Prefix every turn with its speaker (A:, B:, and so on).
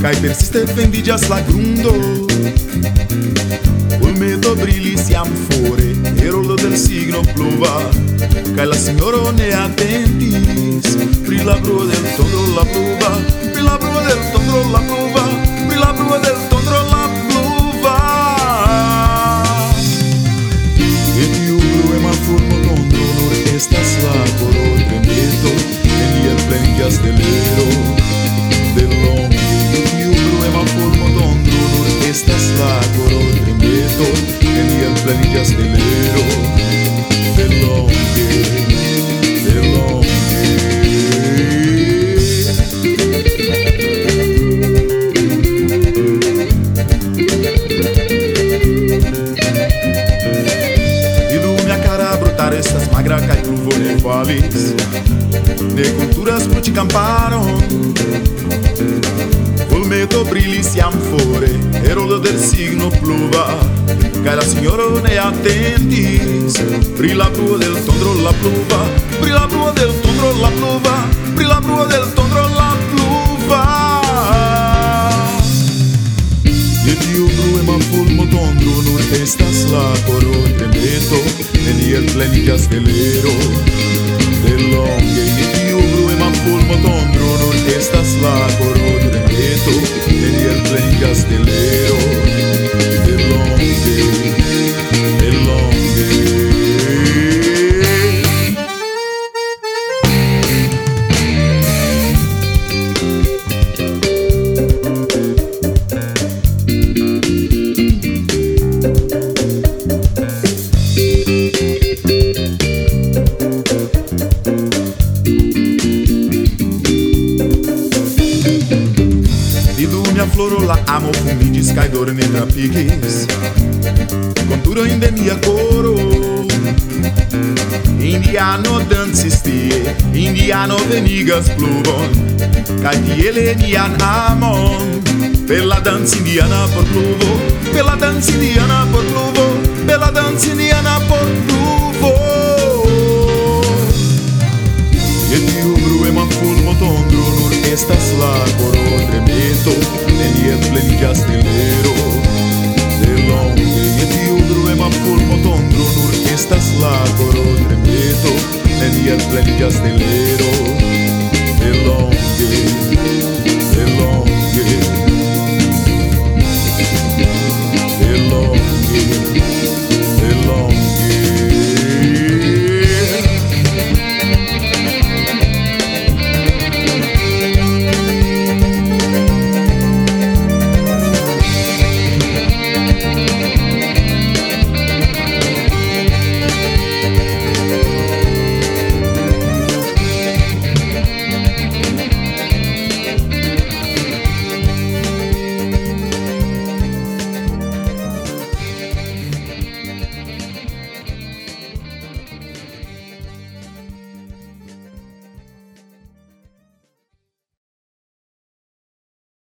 A: Kai persiste fendigas la grundo Ulmeto brilli siam fore rollo del signo pluva. Kai la signoro ne attentis Pri la brua del tondro la pluva. Pri la del tondro la pluva freni que acelero de longe, de longe. estas magraca y truvo de falis De culturas puti te Col meto brili siam fore Erolo del signo pluva. Che la signora ne attentis Pri la brua del tondro la pluva. Pri la brua del tondro la pluva. Pri la brua del tondro la pluva. E tiu brue ma fulmo tondro Nur estas la coro tremeto E ni el plenigas de lero De longe Florola amo fumidis kaj dormi trapigis Conturo in de mia coro. Indiano dansis tie Indiano venigas pluvon Kaj tiele mian amon. Per la danza indiana por pluvo Per la danza indiana por pluvo Per la danza indiana por pluvo. E tiu umbru e ma fulmo tondro Nur estas la coro tremeto nomigas telero De longe je tiu bruema fulmo tondro Nur estas la coro trepeto Neniel plenigas telero De longe.